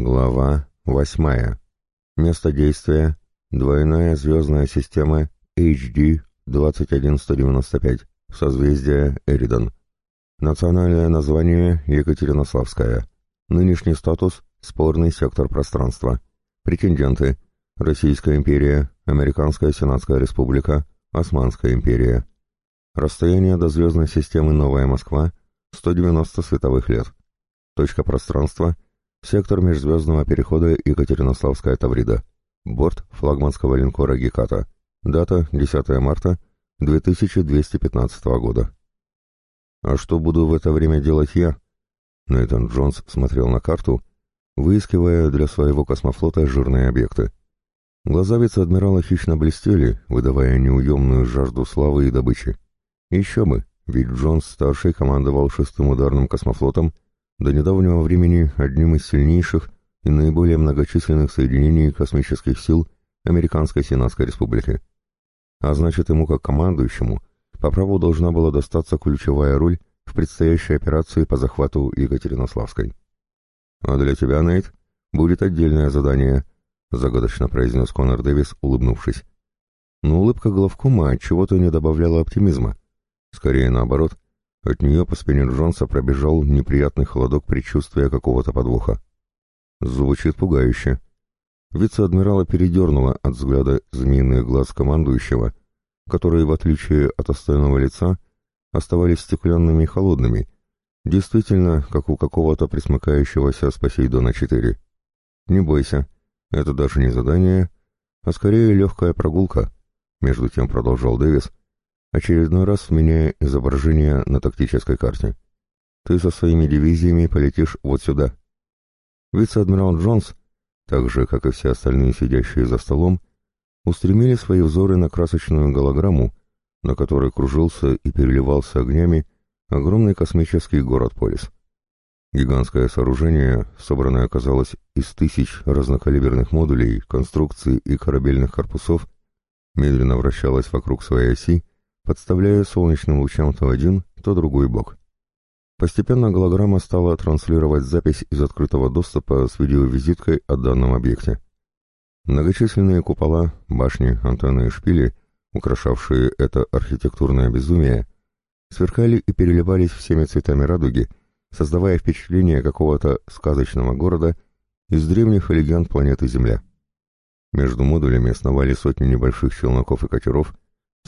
Глава восьмая. Место действия. Двойная звездная система HD 21195. Созвездие Эридан. Национальное название Екатеринославская. Нынешний статус – спорный сектор пространства. Претенденты – Российская империя, Американская Сенатская Республика, Османская империя. Расстояние до звездной системы Новая Москва – 190 световых лет. Точка пространства – Сектор межзвездного перехода Екатеринославская Таврида. Борт флагманского линкора Геката. Дата 10 марта 2215 года. А что буду в это время делать я? Нейтан Джонс смотрел на карту, выискивая для своего космофлота жирные объекты. Глаза вице-адмирала хищно блестели, выдавая неуемную жажду славы и добычи. Еще бы, ведь Джонс-старший командовал шестым ударным космофлотом до недавнего времени одним из сильнейших и наиболее многочисленных соединений космических сил Американской Сенатской Республики. А значит, ему как командующему по праву должна была достаться ключевая роль в предстоящей операции по захвату Екатеринославской. «А для тебя, Нейт, будет отдельное задание», — загадочно произнес Конор Дэвис, улыбнувшись. Но улыбка главкома чего-то не добавляла оптимизма. Скорее наоборот — от нее по спине Джонса пробежал неприятный холодок предчувствия какого-то подвоха. Звучит пугающе. Вице-адмирала передернуло от взгляда змеиных глаз командующего, которые, в отличие от остального лица, оставались стеклянными и холодными, действительно, как у какого-то присмыкающегося с Посейдона-4. «Не бойся, это даже не задание, а скорее легкая прогулка», — между тем продолжал Дэвис, очередной раз меняя изображение на тактической карте. Ты со своими дивизиями полетишь вот сюда. Вице-адмирал Джонс, так же, как и все остальные сидящие за столом, устремили свои взоры на красочную голограмму, на которой кружился и переливался огнями огромный космический город Полис. Гигантское сооружение, собранное, оказалось из тысяч разнокалиберных модулей, конструкций и корабельных корпусов, медленно вращалось вокруг своей оси, подставляя солнечным лучам то один, то другой бок. Постепенно голограмма стала транслировать запись из открытого доступа с видеовизиткой о данном объекте. Многочисленные купола, башни, антенны и шпили, украшавшие это архитектурное безумие, сверкали и переливались всеми цветами радуги, создавая впечатление какого-то сказочного города из древних легенд планеты Земля. Между модулями сновали сотни небольших челноков и катеров,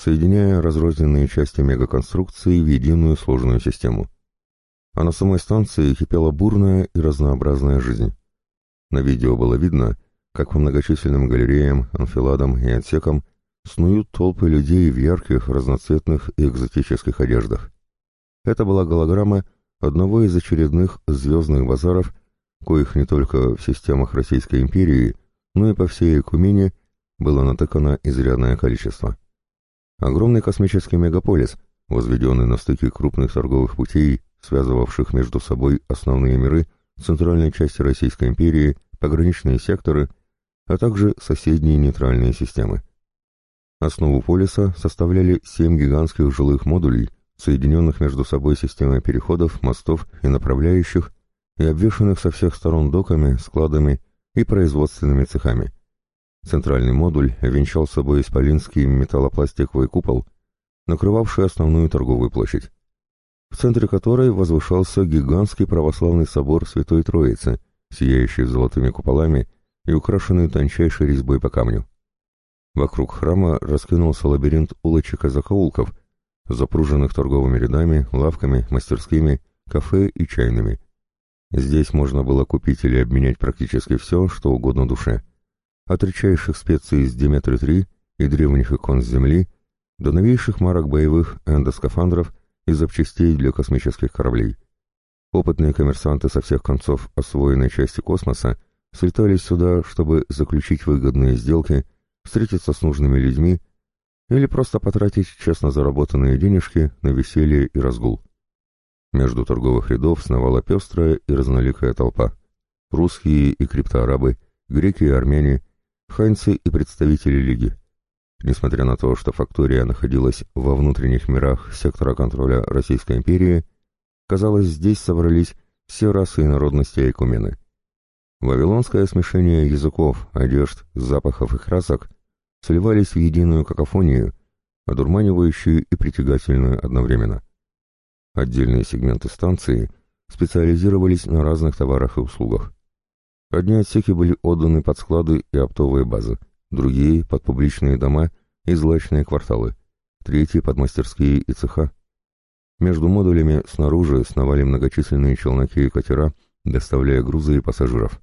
соединяя разрозненные части мегаконструкции в единую сложную систему. А на самой станции кипела бурная и разнообразная жизнь. На видео было видно, как по многочисленным галереям, анфиладам и отсекам снуют толпы людей в ярких, разноцветных и экзотических одеждах. Это была голограмма одного из очередных звездных базаров, коих не только в системах Российской империи, но и по всей Экумене было натыкано изрядное количество. Огромный космический мегаполис, возведенный на стыке крупных торговых путей, связывавших между собой основные миры центральной части Российской империи, пограничные секторы, а также соседние нейтральные системы. Основу полиса составляли семь гигантских жилых модулей, соединенных между собой системой переходов, мостов и направляющих, и обвешанных со всех сторон доками, складами и производственными цехами. Центральный модуль венчал собой исполинский металлопластиковый купол, накрывавший основную торговую площадь, в центре которой возвышался гигантский православный собор Святой Троицы, сияющий золотыми куполами и украшенный тончайшей резьбой по камню. Вокруг храма раскинулся лабиринт улочек и закоулков, запруженных торговыми рядами, лавками, мастерскими, кафе и чайными. Здесь можно было купить или обменять практически все, что угодно душе от редчайших специй из Диметры-3 и древних икон с Земли до новейших марок боевых эндоскафандров и запчастей для космических кораблей. Опытные коммерсанты со всех концов освоенной части космоса слетались сюда, чтобы заключить выгодные сделки, встретиться с нужными людьми или просто потратить честно заработанные денежки на веселье и разгул. Между торговых рядов сновала пестрая и разноликая толпа. Русские и криптоарабы, греки и армяне, ханьцы и представители Лиги. Несмотря на то, что фактория находилась во внутренних мирах сектора контроля Российской империи, казалось, здесь собрались все расы и народности Айкумены. Вавилонское смешение языков, одежд, запахов и красок сливались в единую какофонию, одурманивающую и притягательную одновременно. Отдельные сегменты станции специализировались на разных товарах и услугах. Одни отсеки были отданы под склады и оптовые базы, другие — под публичные дома и злачные кварталы, третьи — под мастерские и цеха. Между модулями снаружи сновали многочисленные челноки и катера, доставляя грузы и пассажиров.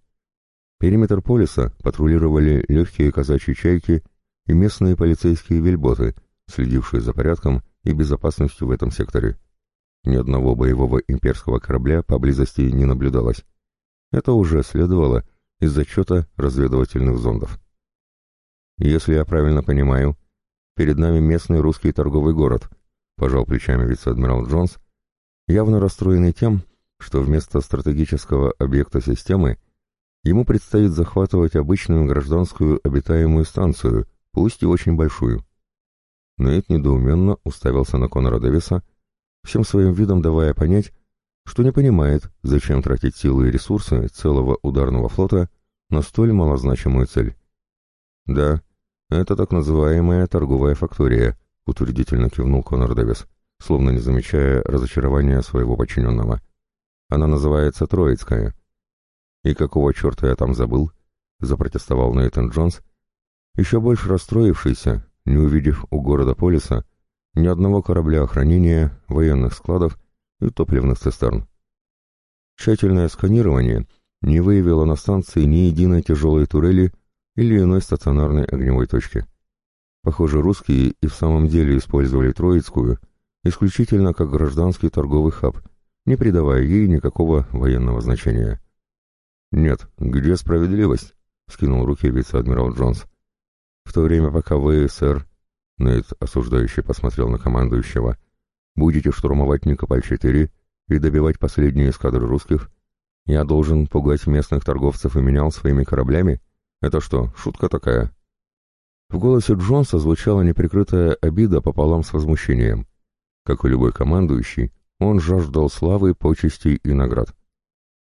Периметр полиса патрулировали легкие казачьи чайки и местные полицейские вельботы, следившие за порядком и безопасностью в этом секторе. Ни одного боевого имперского корабля поблизости не наблюдалось. Это уже следовало из зачета разведывательных зондов. «Если я правильно понимаю, перед нами местный русский торговый город», пожал плечами вице-адмирал Джонс, явно расстроенный тем, что вместо стратегического объекта системы ему предстоит захватывать обычную гражданскую обитаемую станцию, пусть и очень большую. Нейт недоуменно уставился на Конора Дэвиса, всем своим видом давая понять, что не понимает, зачем тратить силы и ресурсы целого ударного флота на столь малозначимую цель. «Да, это так называемая торговая фактория», — утвердительно кивнул Конор Дэвис, словно не замечая разочарования своего подчиненного. «Она называется Троицкая». «И какого черта я там забыл?» — запротестовал Нейтан Джонс, еще больше расстроившийся, не увидев у города Полиса ни одного корабля охранения, военных складов и топливных цистерн. Тщательное сканирование не выявило на станции ни единой тяжелой турели или иной стационарной огневой точки. Похоже, русские и в самом деле использовали Троицкую исключительно как гражданский торговый хаб, не придавая ей никакого военного значения. «Нет, где справедливость?» — скинул руки вице-адмирал Джонс. «В то время, пока вы, сэр...» — Нейт осуждающе посмотрел на командующего будете штурмовать Никополь-4 и добивать последние эскадры русских, я должен пугать местных торговцев и менял своими кораблями? Это что, шутка такая?» В голосе Джонса звучала неприкрытая обида пополам с возмущением. Как и любой командующий, он жаждал славы, почестей и наград.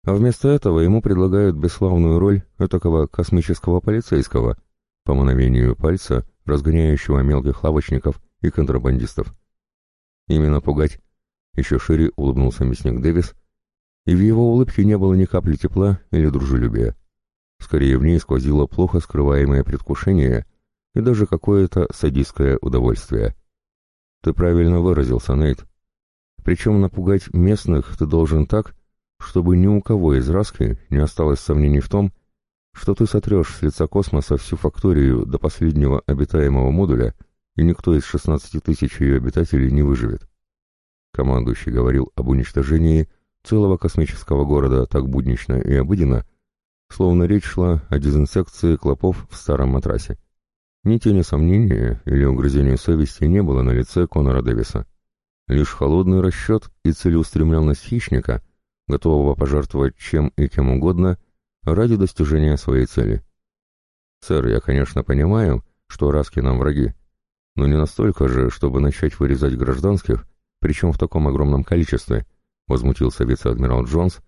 А вместо этого ему предлагают бесславную роль этакого космического полицейского, по мановению пальца, разгоняющего мелких лавочников и контрабандистов. Именно пугать. Еще шире улыбнулся мясник Дэвис, и в его улыбке не было ни капли тепла или дружелюбия. Скорее в ней сквозило плохо скрываемое предвкушение и даже какое-то садистское удовольствие. Ты правильно выразился, Нейт. Причем напугать местных ты должен так, чтобы ни у кого из Раски не осталось сомнений в том, что ты сотрешь с лица космоса всю факторию до последнего обитаемого модуля — и никто из 16 тысяч ее обитателей не выживет. Командующий говорил об уничтожении целого космического города так буднично и обыденно, словно речь шла о дезинсекции клопов в старом матрасе. Ни тени сомнения или угрызения совести не было на лице Конора Дэвиса. Лишь холодный расчет и целеустремленность хищника, готового пожертвовать чем и кем угодно ради достижения своей цели. «Сэр, я, конечно, понимаю, что раски нам враги, но не настолько же, чтобы начать вырезать гражданских, причем в таком огромном количестве, возмутился вице-адмирал Джонс,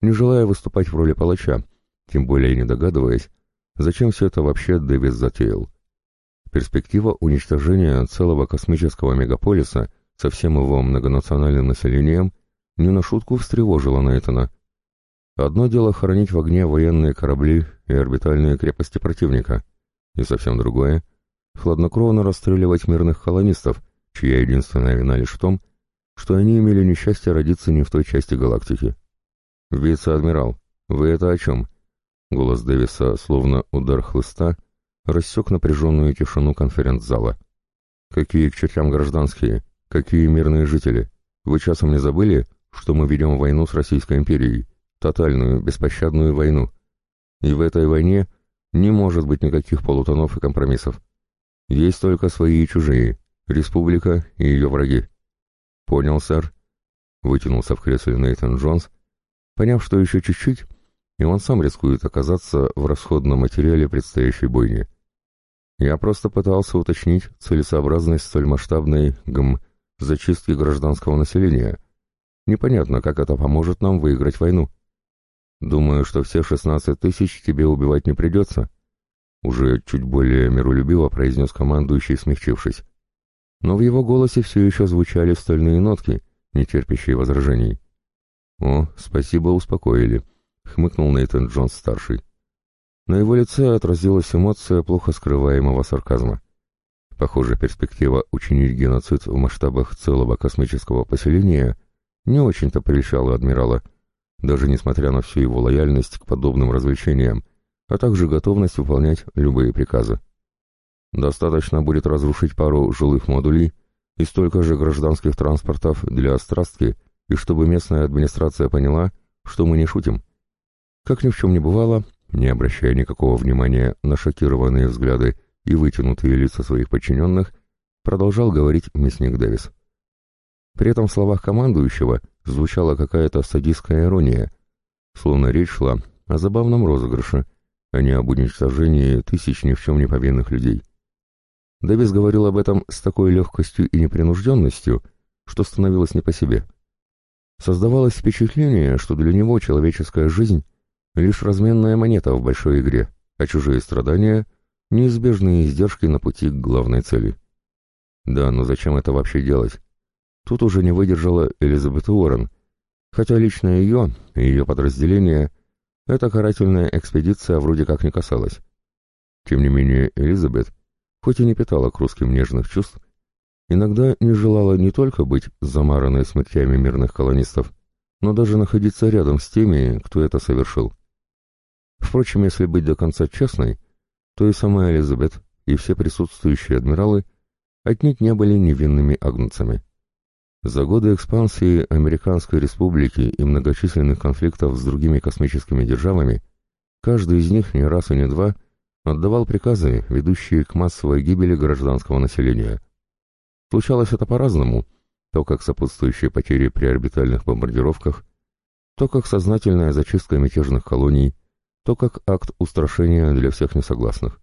не желая выступать в роли палача, тем более не догадываясь, зачем все это вообще Дэвис затеял. Перспектива уничтожения целого космического мегаполиса со всем его многонациональным населением не на шутку встревожила Нейтана. Одно дело хоронить в огне военные корабли и орбитальные крепости противника, и совсем другое хладнокровно расстреливать мирных колонистов, чья единственная вина лишь в том, что они имели несчастье родиться не в той части галактики. «Вице-адмирал, вы это о чем?» Голос Дэвиса, словно удар хлыста, рассек напряженную тишину конференц-зала. «Какие к чертям гражданские? Какие мирные жители? Вы часом не забыли, что мы ведем войну с Российской империей? Тотальную, беспощадную войну. И в этой войне не может быть никаких полутонов и компромиссов. Есть только свои и чужие, республика и ее враги. Понял, сэр. Вытянулся в кресле Нейтан Джонс, поняв, что еще чуть-чуть, и он сам рискует оказаться в расходном материале предстоящей бойни. Я просто пытался уточнить целесообразность столь масштабной гм зачистки гражданского населения. Непонятно, как это поможет нам выиграть войну. Думаю, что все шестнадцать тысяч тебе убивать не придется. Уже чуть более миролюбиво произнес командующий, смягчившись. Но в его голосе все еще звучали стальные нотки, не терпящие возражений. «О, спасибо, успокоили», — хмыкнул Нейтан Джонс-старший. На его лице отразилась эмоция плохо скрываемого сарказма. Похоже, перспектива учинить геноцид в масштабах целого космического поселения не очень-то прельщала адмирала, даже несмотря на всю его лояльность к подобным развлечениям, а также готовность выполнять любые приказы. Достаточно будет разрушить пару жилых модулей и столько же гражданских транспортов для острастки, и чтобы местная администрация поняла, что мы не шутим. Как ни в чем не бывало, не обращая никакого внимания на шокированные взгляды и вытянутые лица своих подчиненных, продолжал говорить мясник Дэвис. При этом в словах командующего звучала какая-то садистская ирония, словно речь шла о забавном розыгрыше, а не об уничтожении тысяч ни в чем не повинных людей. Дэвис говорил об этом с такой легкостью и непринужденностью, что становилось не по себе. Создавалось впечатление, что для него человеческая жизнь — лишь разменная монета в большой игре, а чужие страдания — неизбежные издержки на пути к главной цели. Да, но зачем это вообще делать? Тут уже не выдержала Элизабет Уоррен, хотя лично ее и ее подразделение эта карательная экспедиция вроде как не касалась. Тем не менее, Элизабет, хоть и не питала к русским нежных чувств, иногда не желала не только быть замаранной смертями мирных колонистов, но даже находиться рядом с теми, кто это совершил. Впрочем, если быть до конца честной, то и сама Элизабет, и все присутствующие адмиралы отнюдь не были невинными агнцами. За годы экспансии Американской Республики и многочисленных конфликтов с другими космическими державами каждый из них не раз и не два отдавал приказы, ведущие к массовой гибели гражданского населения. Случалось это по-разному, то как сопутствующие потери при орбитальных бомбардировках, то как сознательная зачистка мятежных колоний, то как акт устрашения для всех несогласных.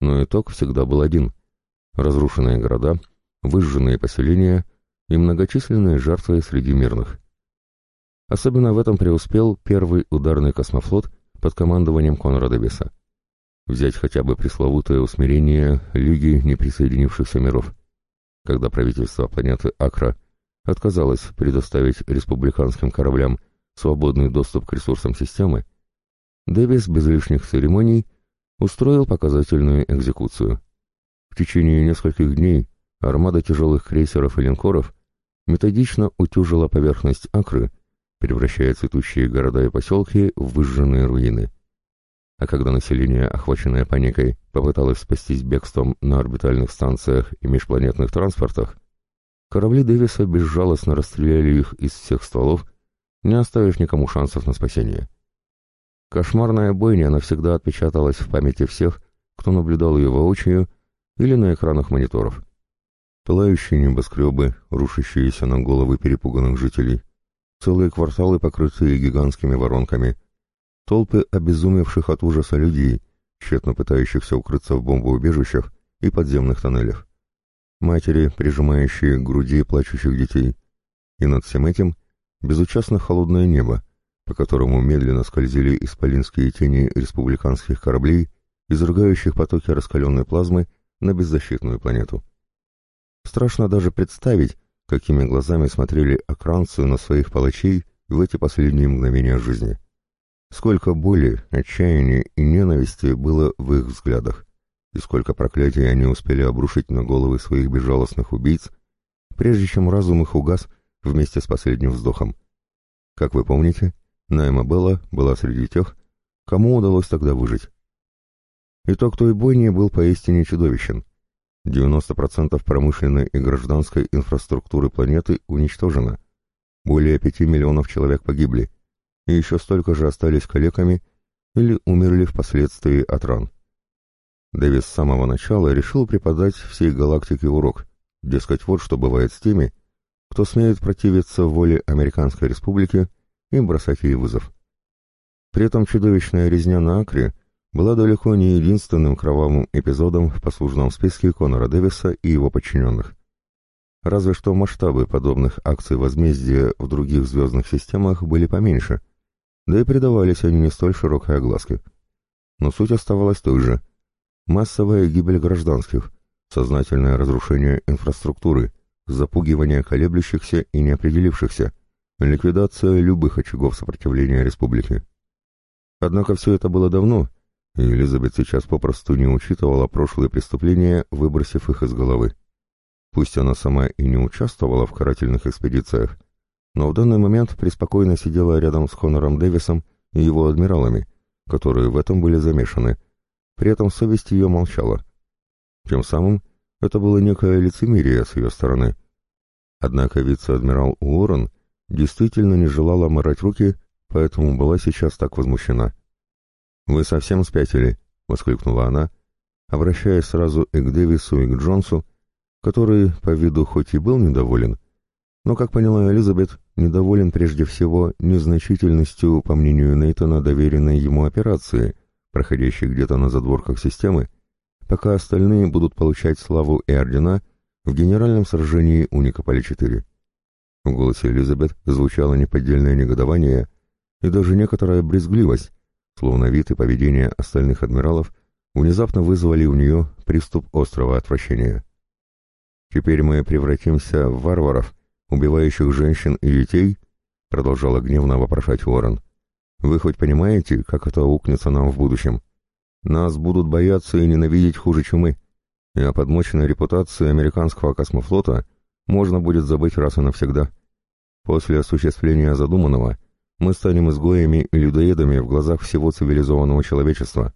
Но итог всегда был один – разрушенные города, выжженные поселения – и многочисленные жертвы среди мирных. Особенно в этом преуспел первый ударный космофлот под командованием Конрада Беса. Взять хотя бы пресловутое усмирение Лиги неприсоединившихся миров, когда правительство планеты Акра отказалось предоставить республиканским кораблям свободный доступ к ресурсам системы, Дэвис без лишних церемоний устроил показательную экзекуцию. В течение нескольких дней армада тяжелых крейсеров и линкоров методично утюжила поверхность Акры, превращая цветущие города и поселки в выжженные руины. А когда население, охваченное паникой, попыталось спастись бегством на орбитальных станциях и межпланетных транспортах, корабли Дэвиса безжалостно расстреляли их из всех стволов, не оставив никому шансов на спасение. Кошмарная бойня навсегда отпечаталась в памяти всех, кто наблюдал ее воочию или на экранах мониторов. Пылающие небоскребы, рушащиеся на головы перепуганных жителей, целые кварталы, покрытые гигантскими воронками, толпы обезумевших от ужаса людей, тщетно пытающихся укрыться в бомбоубежищах и подземных тоннелях, матери, прижимающие к груди плачущих детей, и над всем этим безучастно холодное небо, по которому медленно скользили исполинские тени республиканских кораблей, изрыгающих потоки раскаленной плазмы на беззащитную планету. Страшно даже представить, какими глазами смотрели окранцы на своих палачей в эти последние мгновения жизни. Сколько боли, отчаяния и ненависти было в их взглядах, и сколько проклятий они успели обрушить на головы своих безжалостных убийц, прежде чем разум их угас вместе с последним вздохом. Как вы помните, Найма Белла была среди тех, кому удалось тогда выжить. Итог той бойни был поистине чудовищен. 90% промышленной и гражданской инфраструктуры планеты уничтожено. Более 5 миллионов человек погибли, и еще столько же остались калеками или умерли впоследствии от ран. Дэвис с самого начала решил преподать всей галактике урок, дескать, вот что бывает с теми, кто смеет противиться воле Американской Республики и бросать ей вызов. При этом чудовищная резня на Акре была далеко не единственным кровавым эпизодом в послужном списке Конора Дэвиса и его подчиненных. Разве что масштабы подобных акций возмездия в других звездных системах были поменьше, да и предавались они не столь широкой огласке. Но суть оставалась той же. Массовая гибель гражданских, сознательное разрушение инфраструктуры, запугивание колеблющихся и неопределившихся, ликвидация любых очагов сопротивления республики. Однако все это было давно, и Элизабет сейчас попросту не учитывала прошлые преступления, выбросив их из головы. Пусть она сама и не участвовала в карательных экспедициях, но в данный момент преспокойно сидела рядом с Хонором Дэвисом и его адмиралами, которые в этом были замешаны. При этом совесть ее молчала. Тем самым это было некое лицемерие с ее стороны. Однако вице-адмирал Уоррен действительно не желала морать руки, поэтому была сейчас так возмущена. «Вы совсем спятили?» — воскликнула она, обращаясь сразу и к Дэвису, и к Джонсу, который по виду хоть и был недоволен, но, как поняла Элизабет, недоволен прежде всего незначительностью, по мнению Нейтона, доверенной ему операции, проходящей где-то на задворках системы, пока остальные будут получать славу и ордена в генеральном сражении у Никополя-4. В голосе Элизабет звучало неподдельное негодование и даже некоторая брезгливость, словно вид и поведение остальных адмиралов внезапно вызвали у нее приступ острого отвращения. «Теперь мы превратимся в варваров, убивающих женщин и детей?» — продолжала гневно вопрошать Уоррен. «Вы хоть понимаете, как это укнется нам в будущем? Нас будут бояться и ненавидеть хуже, чем мы, и о подмоченной репутации американского космофлота можно будет забыть раз и навсегда. После осуществления задуманного мы станем изгоями и людоедами в глазах всего цивилизованного человечества».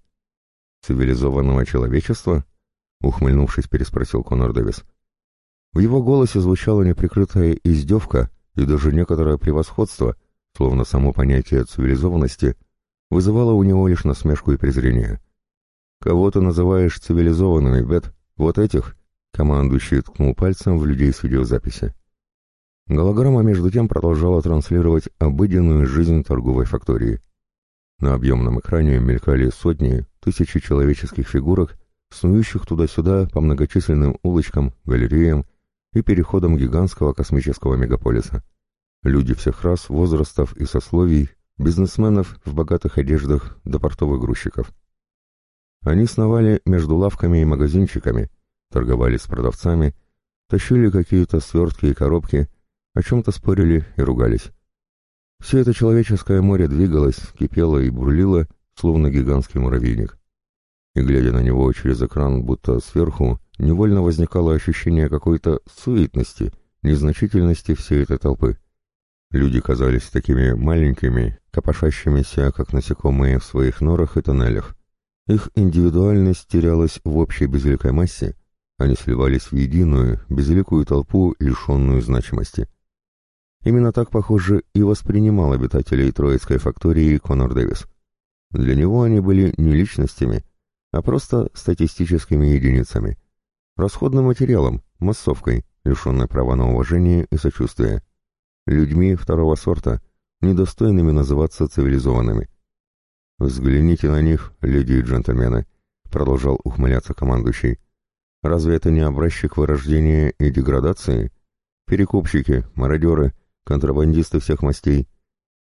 «Цивилизованного человечества?» — ухмыльнувшись, переспросил Конор Дэвис. В его голосе звучала неприкрытая издевка и даже некоторое превосходство, словно само понятие цивилизованности вызывало у него лишь насмешку и презрение. «Кого ты называешь цивилизованными, Бет? Вот этих?» Командующий ткнул пальцем в людей с видеозаписи. Голограмма между тем продолжала транслировать обыденную жизнь торговой фактории. На объемном экране мелькали сотни, тысячи человеческих фигурок, снующих туда-сюда по многочисленным улочкам, галереям и переходом гигантского космического мегаполиса. Люди всех рас, возрастов и сословий, бизнесменов в богатых одеждах до портовых грузчиков. Они сновали между лавками и магазинчиками, торговали с продавцами, тащили какие-то свертки и коробки, о чем-то спорили и ругались. Все это человеческое море двигалось, кипело и бурлило, словно гигантский муравейник. И, глядя на него через экран, будто сверху, невольно возникало ощущение какой-то суетности, незначительности всей этой толпы. Люди казались такими маленькими, копошащимися, как насекомые в своих норах и тоннелях. Их индивидуальность терялась в общей безликой массе, они сливались в единую, безликую толпу, лишенную значимости. Именно так, похоже, и воспринимал обитателей Троицкой фактории Конор Дэвис. Для него они были не личностями, а просто статистическими единицами, расходным материалом, массовкой, лишенной права на уважение и сочувствие, людьми второго сорта, недостойными называться цивилизованными. «Взгляните на них, леди и джентльмены», — продолжал ухмыляться командующий. «Разве это не образчик вырождения и деградации? Перекупщики, мародеры, контрабандисты всех мастей.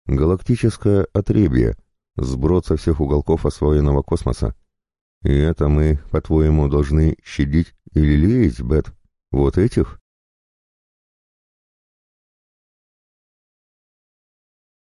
Галактическое отребье, сброд со всех уголков освоенного космоса. И это мы, по-твоему, должны щадить или лелеять, Бет? Вот этих?»